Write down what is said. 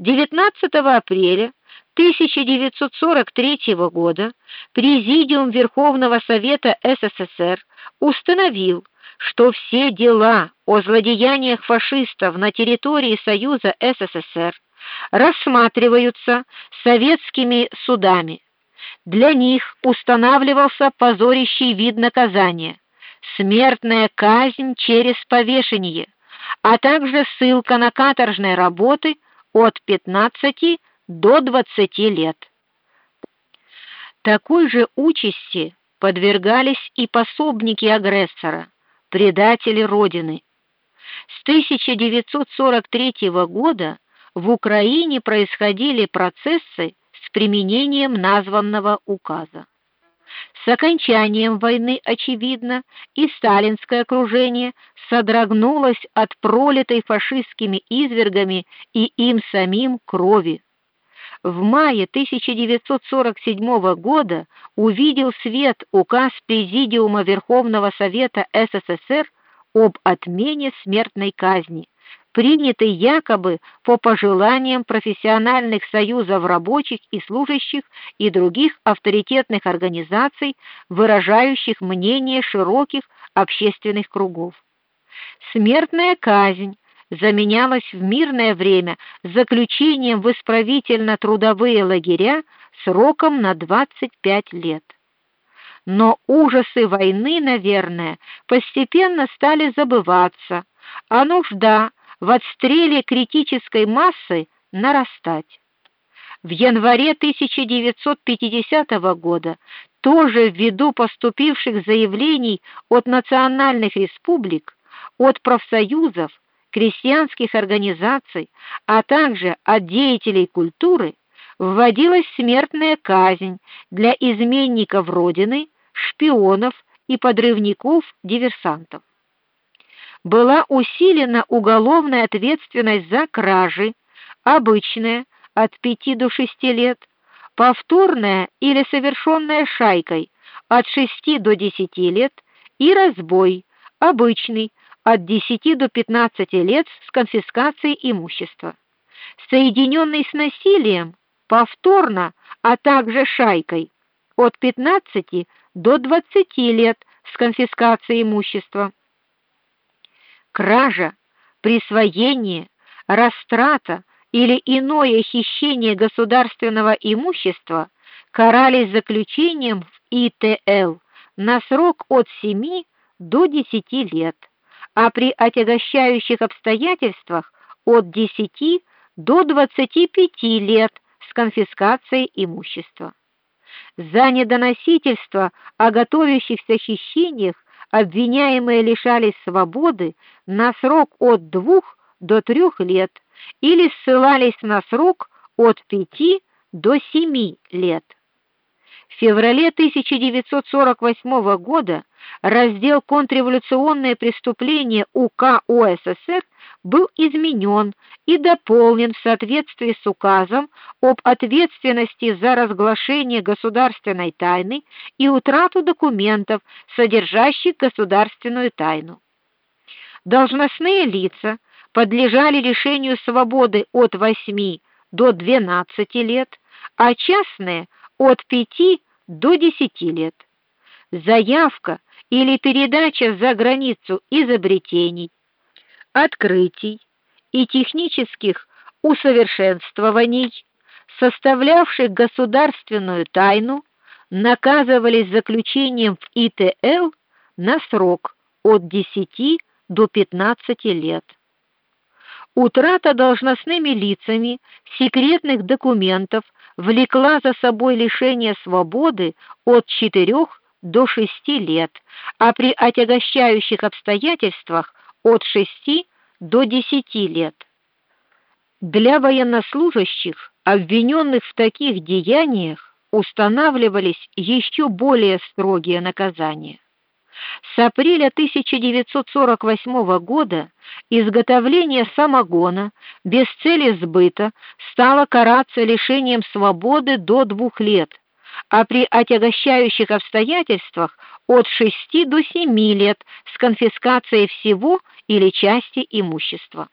19 апреля 1943 года Президиум Верховного Совета СССР установил, что все дела о злодеяниях фашистов на территории Союза СССР рассматриваются советскими судами. Для них устанавливался позорящий вид наказания смертная казнь через повешение, а также ссылка на каторжные работы от 15 до 20 лет. Такой же участи подвергались и пособники агрессора, предатели родины. С 1943 года в Украине происходили процессы с применением названного указа. С окончанием войны, очевидно, и сталинское окружение содрогнулось от пролитой фашистскими извергами и им самим крови. В мае 1947 года увидел свет указ Президиума Верховного Совета СССР об отмене смертной казни принятый якобы по пожеланиям профессиональных союзов рабочих и служащих и других авторитетных организаций, выражающих мнение широких общественных кругов. Смертная казнь заменялась в мирное время заключением в исправительно-трудовые лагеря сроком на 25 лет. Но ужасы войны, наверное, постепенно стали забываться, а нужда в отстреле критической массы нарастать. В январе 1950 года тоже ввиду поступивших заявлений от национальных республик, от профсоюзов, крестьянских организаций, а также от деятелей культуры вводилась смертная казнь для изменников родины, шпионов и подрывников-диверсантов была усилена уголовная ответственность за кражи, обычная от 5 до 6 лет, повторная или совершенная шайкой от 6 до 10 лет и разбой, обычный от 10 до 15 лет с конфискацией имущества. Соединенный с насилием повторно, а также шайкой от 15 до 20 лет с конфискацией имущества кража, присвоение, растрата или иное хищение государственного имущества карались заключением в ИТЛ на срок от 7 до 10 лет, а при отягощающих обстоятельствах от 10 до 25 лет с конфискацией имущества. За недоносительство о готовящихся хищениях обвиняемые лишались свободы на срок от двух до трех лет или ссылались на срок от пяти до семи лет. В феврале 1948 года раздел контрреволюционные преступления УК УССР был изменен и дополнен в соответствии с указом об ответственности за разглашение государственной тайны и утрату документов, содержащих государственную тайну. Должностные лица подлежали лишению свободы от 8 до 12 лет, а частные от 5 до 10 лет. Заявка или передача за границу изобретений, открытий и технических усовершенствований, составлявших государственную тайну, наказывались заключением в ИТЛ на срок от 10 до 15 лет. Утрата должностными лицами секретных документов влекла за собой лишение свободы от 4 до 6 лет, а при отягощающих обстоятельствах от 6 до 10 лет. Для военнослужащих, обвиненных в таких деяниях, устанавливались еще более строгие наказания. С апреля 1948 года изготовление самогона без цели сбыта стало караться лишением свободы до двух лет, а при отягощающих обстоятельствах от 6 до 7 лет с конфискацией всего или части имущества.